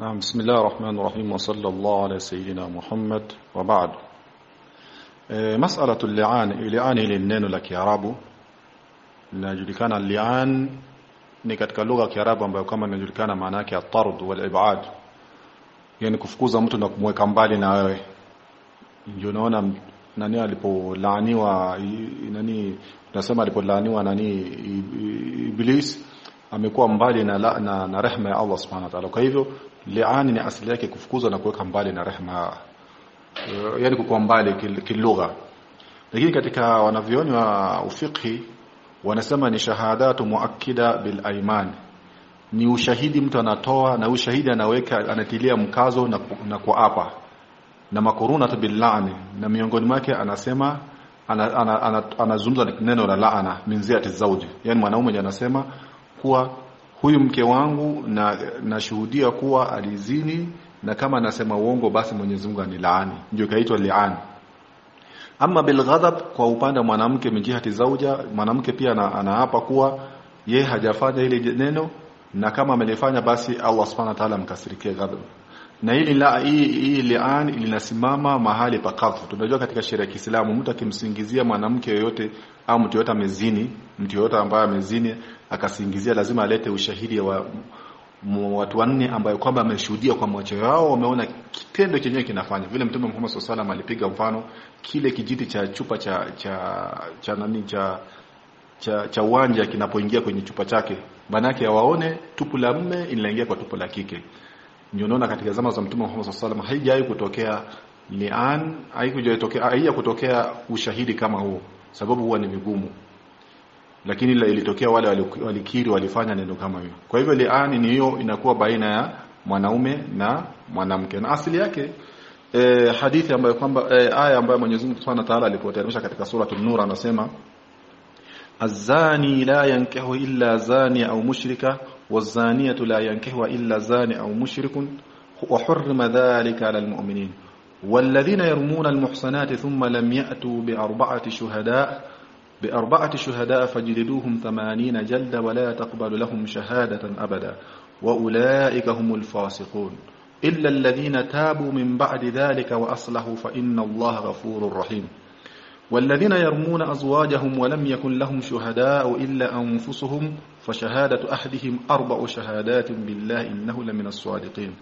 نعم بسم الله الرحمن الرحيم وصلى الله على سيدنا محمد وبعد e, مسألة اللعان اللعان ile neno la Kiarabu linajulikana li'an ni katika lugha ya Kiarabu ambayo kama inajulikana maana yake at-tard wal ibad yani kufukuza mtu na kumweka mbali na wewe ndio naona nani alipolaaniwa nani tunasema alipolaaniwa nani iblis amekuwa mbali na, la, na, na rehema ya Allah subhanahu wa ta'ala kwa hivyo li'ani ni asili yake kufukuzwa na kuweka mbali na rehema uh, yani kukuwa mbali kilugha. Lakini katika wanavyoni wa ufiqhi wanasema ni shahadatu muakkida bil aiman ni ushahidi mtu anatoa na ushahidi anaweka anatilia mkazo na, na kuapa. Na makuruna billani na miongoni mwake anasema anazungumza ana, ana, ana ana neno la laana minziati zauji, yani mwanaume anasema kuwa huyu mke wangu na nashuhudia kuwa alizini na kama anasema uongo basi Mwenyezi Mungu anilaani. Ndio kaitwa liani ama bilghadhab kwa upande wa mwanamke mijihati zauja mwanamke pia anaapa kuwa ye hajafanya ile neno na kama amelifanya basi Allah subhanahu wa ta'ala mkasirikie ghadab na hili la hii li'an linasimama mahali pa kadhfu tunajua katika sheria ya Kiislamu mtu akimsingizia mwanamke yoyote au mtu yoyote amezini mtu yoyote ambaye amezini akasingizia lazima alete ushahidi wa watu wanne ambayo kwamba ameshuhudia kwa macho yao wameona kitendo chenyewe kinafanya. Vile mtume Muhammad SAW alipiga mfano kile kijiti cha chupa cha cha cha nani cha cha, cha uwanja kinapoingia kwenye chupa chake. Manake waone tupu la mme inaingia kwa tupu la kike ndio unaona katika zama za Mtume Muhammad sallallahu alaihi wasallam kutokea lian haikujatokea haija kutokea ushahidi kama huo. Sababu huwa ni migumu. Lakini la ilitokea wale walikiri walifanya neno kama hiyo. Kwa hivyo lian ni hiyo inakuwa baina ya mwanaume na mwanamke. Na asili yake e, hadithi ambayo kwamba e, aya ambayo Mwenyezi Mungu Subhanahu wa Ta'ala alipoteremsha katika sura An-Nur anasema azani la yankahu illa zani au mushrika والزانية لا ينكحها إلا زاني أو مشرك وحرم ذلك على المؤمنين. والذين يرمون المحصنات ثم لم يأتوا بأربعة شهداء بأربعة شهداء فجلدوهم ثمانين جلد ولا تقبل لهم شهادة أبدا. وأولئك هم الفاسقون. إلا الذين تابوا من بعد ذلك وأصلحوا فإن الله غفور رحيم. والذين يرمون أزواجهم ولم يكن لهم شهداء إلا أنفسهم فشهادة أحدهم أربع شهادات بالله إنه لمن الصادقين.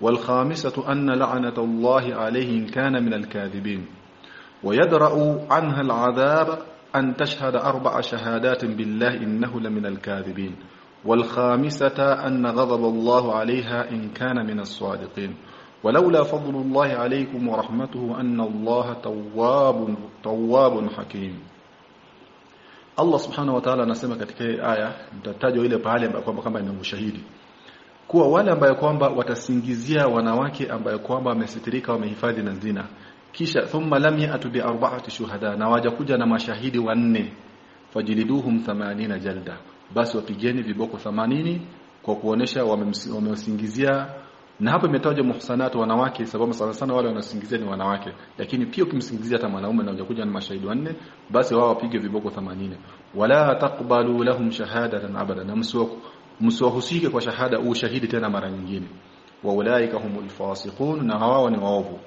والخامسة أن لعنة الله عليه إن كان من الكاذبين. ويدرأ عنها العذاب أن تشهد أربع شهادات بالله إنه لمن الكاذبين. والخامسة أن غضب الله عليها إن كان من الصادقين. ولولا فضل الله عليكم ورحمته أن الله تواب تواب حكيم Allah subhanahu wa ta'ala anasema katika aya mtatajwa ile pahali ambapo kwamba kama ina ushahidi kuwa wale ambayo kwamba watasingizia wanawake ambayo kwamba wamesitirika wamehifadhi na zina kisha thumma lam ya'tu bi arba'ati shuhada na wajakuja na mashahidi wanne fajiliduhum 80 jalda basi wapigeni viboko 80 kwa kuonesha wamemsingizia na hapo imetajwa muhsanatu wanawake sababu sana sana wale wanasingizia ni wanawake. Lakini pia ukimsingizia hata mwanaume na hujakuja na mashahidi wanne basi wao wapige viboko 80 wala taqbalu lahum shahadatan abada na msiwahusike kwa shahada au shahidi tena mara nyingine. Wa ulaika humul fasiqun na hawao ni waovu.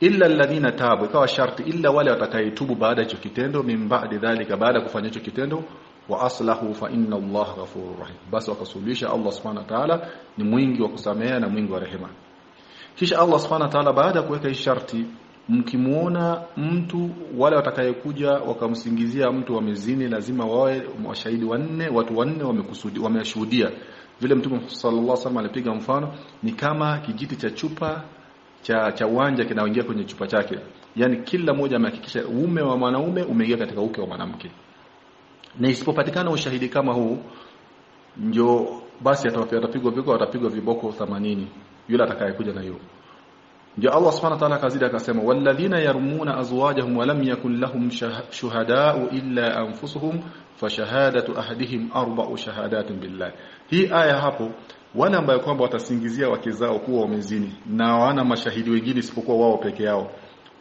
Illa alladhina tabu ikawa sharti illa wale watakayetubu baada ya hicho kitendo min ba'di dhalika baada kufanya hicho kitendo wa aslahu fa inna Allah ghafurur rahim. Basi wakasuluhisha Allah subhanahu wa ta'ala ni mwingi wa kusamea na mwingi wa rehema. Kisha Allah subhanahu wa ta'ala baada kuweka hii sharti mkimuona mtu wale watakayekuja wakamsingizia mtu wamezini lazima wawe washahidi wanne watu wanne wamekusudi wameshuhudia. Vile mtume sallallahu alaihi wasallam alipiga mfano ni kama kijiti cha chupa cha cha uwanja kinaoingia kwenye chupa chake. Yani kila mmoja amehakikisha ume wa mwanaume umeingia katika uke wa mwanamke na isipopatikana ushahidi kama huu ndio basi atapigwa viboko atapigwa viboko 80 yule atakayekuja na hiyo. Ndio Allah subhanahu wa ta'ala kazidi akasema walladhina yarmuna azwajahum wa lam yakul lahum shuhada'u illa anfusuhum fashahadatu ahadihim arba'u shahadatin billah. Hii aya hapo wale ambao kwamba watasingizia wake zao kuwa wamezini na hawana mashahidi wengine isipokuwa wao peke yao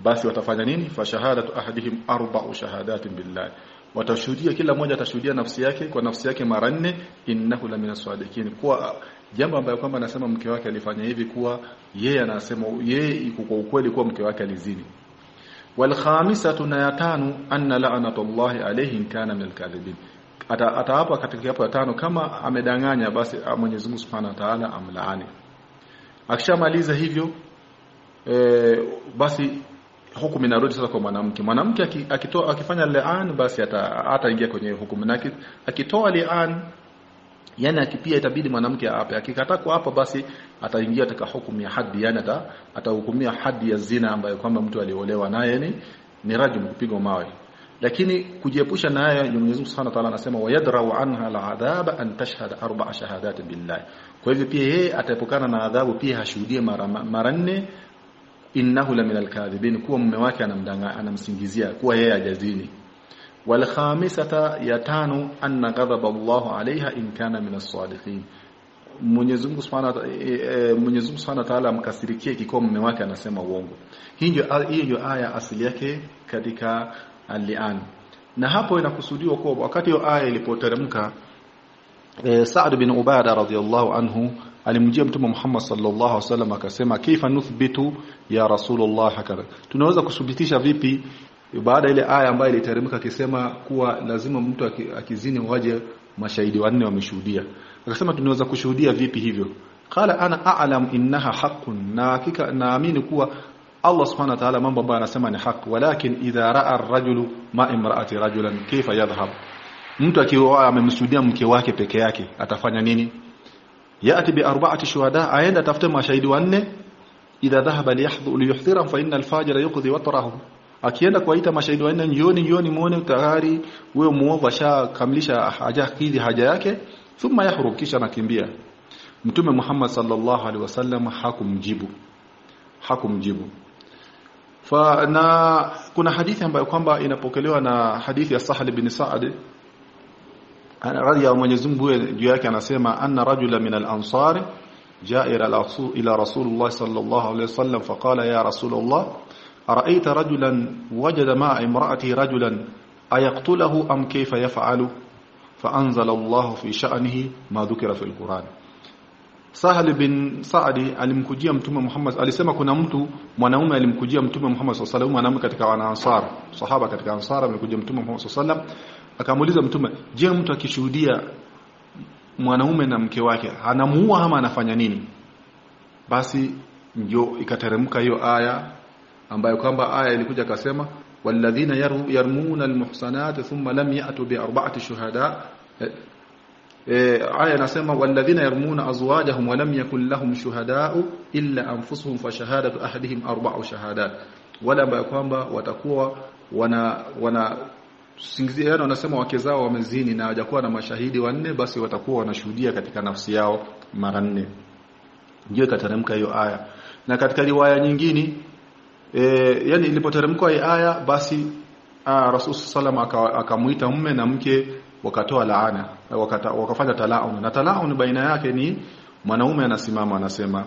basi watafanya nini? Fashahadatu ahadihim arba'u shahadatin billah watashuhudia kila mmoja atashuhudia nafsi yake kwa nafsi yake mara nne innahu la minas sadiqin. Kwa jambo ambayo kwamba anasema mke wake alifanya hivi kuwa yeye anasema yeye iko kwa ukweli kuwa mke wake alizini. Wal khamisatu na ya tano anna la'natullahi alayhi kana min alkadhibin ataapa katika hapo ya tano kama amedanganya basi Mwenyezi Mungu Subhanahu wa Ta'ala amlaani. Akishamaliza hivyo e, basi hukumu inarudi sasa kwa mwanamke. Mwanamke akitoa akifanya li'an basi hataingia kwenye hukumu. Na akitoa li'an yani akipia itabidi mwanamke aape. akikataa kuapa basi ataingia katika hukumu ya hadi, yani ata atahukumia hadi ya zina ambayo kwamba mtu aliolewa naye ni ni rajul kupigwa mawe. Lakini kujiepusha naye Mwenyezi Mungu Subhanahu wa Ta'ala anasema wayadrau anha al'adhaba an tashhad arba'a shahadat billah. Kwa hivyo pia yeye ataepukana na adhabu pia hashuhudie mara mara nne innahu la min al-kadhibin kuwa mume wake anamdanga anamsingizia kuwa yeye hajazini. Wal khamisata ya tano anna ghadaba Allah alaiha in kana minas sadiqin Mwenyezi Mungu Subhanahu Mwenyezi Mungu Subhanahu Ta'ala amkasirikie kikao mume wake anasema uongo. Hii ndio hii ndio aya asili yake katika al-li'an na hapo inakusudiwa kuwa wakati hiyo aya ilipoteremka e, Sa'd bin Ubada radhiyallahu anhu alimjia mtume Muhammad sallallahu alaihi wasallam akasema kaifa nuthbitu ya rasulullah? Hakadha tunaweza kuthibitisha vipi baada ile aya ambayo iliteremka akisema kuwa lazima mtu akizini waje mashahidi wanne wameshuhudia? Akasema tunaweza kushuhudia vipi hivyo? Qala ana a'lam innaha haqqun. Na hakika naamini kuwa Allah subhanahu wa ta'ala mambo ambayo anasema ni haki. Walakin idha ra'a ar-rajulu ma imra'ati rajulan kaifa yadhhab? Mtu akiwa amemshuhudia mke wake peke yake atafanya nini yati bi arba'ati shuhada aenda tafute mashahidi wanne. Idha dhahaba liyahdhira fa inna al-fajira yuqdi watrahu akienda kuwaita mashahidi wanne njoni njoni muone tayari wewe muovu ashakamilisha haja kidhi haja yake thumma yahrub kisha nakimbia mtume Muhammad sallallahu alaihi wasallam hakumjibu. Hakumjibu. Fa na kuna hadithi ambayo kwamba inapokelewa na hadithi ya Sahal bin Sa'd radhi ya Mwenyezi Mungu juu yake anasema anna rajula min al-ansar jaa ila rasulullah sallallahu alaihi wasallam faqala ya rasulullah أرأيت رجلا وجد مع امرأته رجلا أيقتله أم كيف يفعل فأنزل الله في شأنه ما ذكر في القرآن Sahal bin Saadi alimkujia mtume Muhammad alisema kuna mtu mwanaume alimkujia mtume Muhammad sallallahu alaihi wasallam katika wanaansar sahaba katika ansar alimkujia mtume Muhammad sallallahu alaihi wasallam akamuuliza mtume je mtu akishuhudia mwanaume na mke wake anamuua ama anafanya nini? Basi ndio ikateremka hiyo aya ambayo kwamba aya ilikuja akasema walladhina yarmuna almuhsanat thumma lam ya'tu bi arba'ati shuhada e, aya inasema walladhina yarmuna azwajahum wa lam yakul lahum shuhada'u illa anfusuhum fa shahadatu ahadihim arba'u shahadat. Wala ambayo kwamba watakuwa wana wana singizia wanasema wake zao wamezini na hawajakuwa na mashahidi wanne basi watakuwa wanashuhudia katika nafsi yao mara nne. Ndio ikateremka hiyo aya. Na katika riwaya nyingine e, yani ilipoteremka hii aya basi Rasul sallam akamuita mume na mke wakatoa laana wakata, wakafanya talaun. Na talaun baina yake ni mwanaume anasimama anasema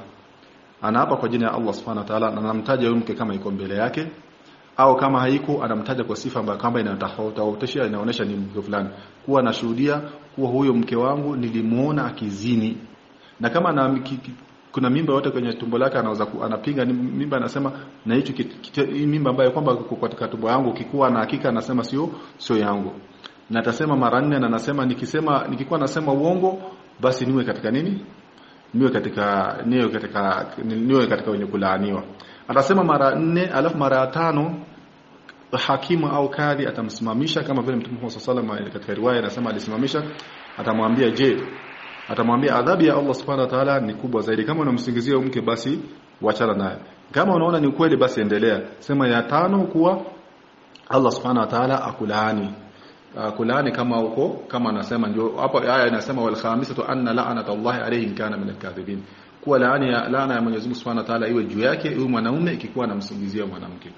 anaapa kwa jina ya Allah subhanahu wa ta'ala na anamtaja huyo mke kama iko mbele yake au kama haiko anamtaja kwa sifa ambayo kama inatofautisha inaonyesha ni mke fulani. Kuwa anashuhudia kuwa huyo mke wangu nilimuona akizini. Na kama na kuna mimba yote kwenye tumbo lake anaweza anapinga mimba anasema na hicho mimba ambayo kwamba katika tumbo yangu kikuwa na hakika anasema sio sio yangu. Na atasema mara nne na anasema nikisema nikikuwa nasema uongo basi niwe katika nini? Niwe katika niwe katika niwe katika wenye kulaaniwa atasema mara nne alafu mara tano hakimu au kadhi atamsimamisha kama vile mtume Muhammad sallallahu alaihi katika riwaya anasema alisimamisha atamwambia je atamwambia adhabu ya Allah subhanahu wa ta'ala ni kubwa zaidi? Kama unamsingizia mke basi wachana naye. Kama unaona ni kweli basi endelea. Sema ya tano kuwa Allah subhanahu wa ta'ala akulaani. Akulaani kama uko kama anasema ndio hapo aya inasema wal khamisatu anna la'nata Allah alayhi kana min al-kadhibin kuwa laani ya laana ya Mwenyezi Mungu Subhanahu wa Ta'ala iwe juu yake huyu mwanaume ikikuwa anamsingizia mwanamke.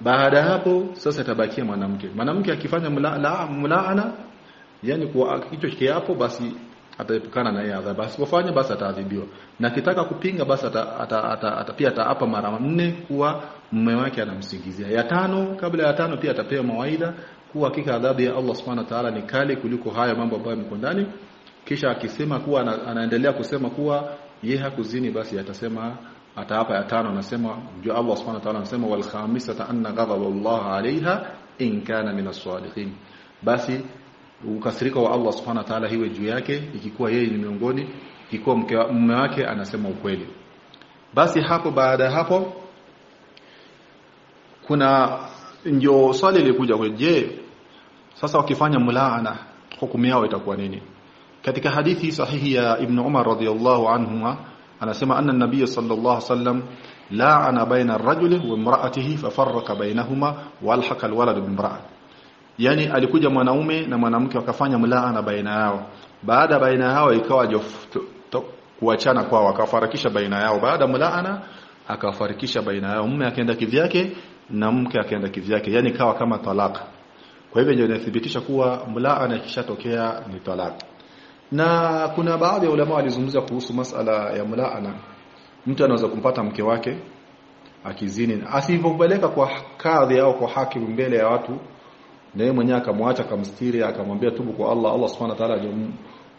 Baada hapo sasa tabakia mwanamke. Mwanamke akifanya mlaana yani kwa kichwa kiapo basi ataepukana na yeye adhabu. Basi wafanye basi ataadhibiwa. Na akitaka kupinga basi ata, ata, ata, ata pia ataapa mara nne kuwa mume wake anamsingizia. Ya tano kabla ya tano pia atapewa mawaidha kuwa hakika adhabu ya Allah Subhanahu wa Ta'ala ni kali kuliko haya mambo ambayo yameko ndani. Kisha akisema kuwa ana, anaendelea kusema kuwa yeye hakuzini basi atasema ataapa ya tano anasema juu Allah subhanahu wa ta'ala anasema wal khamisata anna ghadaba Allah alaiha in kana min as-salihin basi ukasirika wa Allah subhanahu wa ta'ala hiwe juu yake ikikuwa yeye ni miongoni ikikuwa mume wake anasema ukweli. Basi hapo baada hapo kuna ndio swali lilikuja kwa je sasa wakifanya mulaana hukumu yao itakuwa nini katika hadithi sahihi ya Ibn Umar radhiyallahu anhuma anasema anna nabiy sallallahu alaihi wasallam la'ana baina ar-rajuli wa imra'atihi fafarraqa bainahuma walhaqa al-walad bi yani alikuja mwanaume na mwanamke wakafanya mlaana baina yao. Baada baina yao ikawa kuachana kwao akafarikisha baina yao. Baada mlaana akafarikisha baina yao. Mume akaenda kivyake na mke akaenda kivyake. Yani kawa kama talaka kwa hivyo ndio inathibitisha kuwa mlaana ikishatokea ni talaka na kuna baadhi ya ulama walizungumza kuhusu masala ya mulaana mtu anaweza kumpata mke wake akizini asipopeleka kwa kadhi au kwa hakimu mbele ya watu na yeye mwenyewe akamwacha akamstiri akamwambia tubu kwa Allah. Allah subhanahu wa ta'ala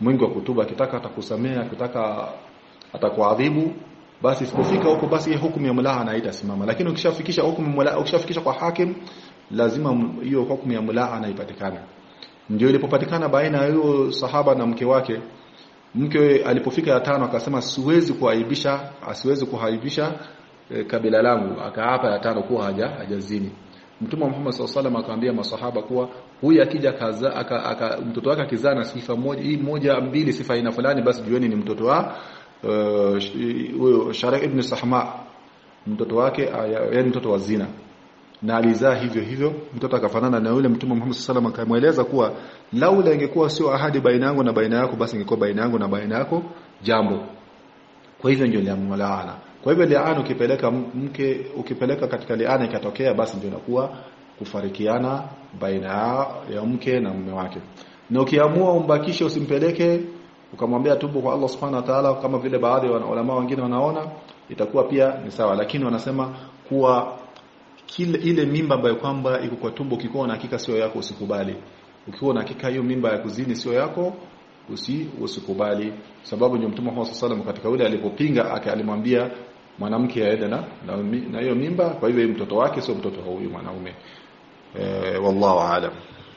mwingi wa kutuba akitaka atakusamea akitaka atakuadhibu basi isipofika huko basi hukumu ya mulaana haitasimama. Lakini ukishafikisha hukumu mulaana ukishafikisha kwa hakim lazima hiyo hukumu ya mulaana ipatikane ndio ilipopatikana baina ya huyo sahaba na mke wake. Mke alipofika ya tano akasema siwezi kuaibisha asiwezi kuhaibisha e, kabila langu. Akaapa ya tano kuwa haja hajazini. Mtume Muhammad SAW akamwambia masahaba kuwa huyu akija kaza aka, aka, mtoto wake akizaa na sifa moja hii moja mbili sifa ina fulani basi jueni ni mtoto wa huyo uh, Sharik ibn Sahma mtoto wake yaani mtoto wa zina na alizaa hivyo hivyo mtoto akafanana na yule Mtume Muhammad sallallahu alaihi akamweleza kuwa laula ingekuwa sio ahadi baina yangu na baina yako basi ingekuwa baina yangu na baina yako jambo. Kwa hivyo ndio liamlaana. Kwa hivyo liana ukipeleka mke ukipeleka katika liana ikatokea basi ndio inakuwa kufarikiana baina ya mke na mume wake. Na ukiamua umbakishe usimpeleke ukamwambia tubu kwa Allah Subhanahu wa Ta'ala kama vile baadhi ya ulama wengine wanaona itakuwa pia ni sawa. Lakini wanasema kuwa kile ile mimba ambayo kwamba iko kwa tumbo ukikuwa na hakika sio yako usikubali. Ukiwa na hakika hiyo mimba ya kuzini sio yako usi usikubali. Sababu ni Mtume Muhammad sallallahu katika yule alipopinga alimwambia mwanamke aende na na hiyo mimba. Kwa hivyo mtoto wake sio mtoto wa huyu mwanaume. E, wallahu aalam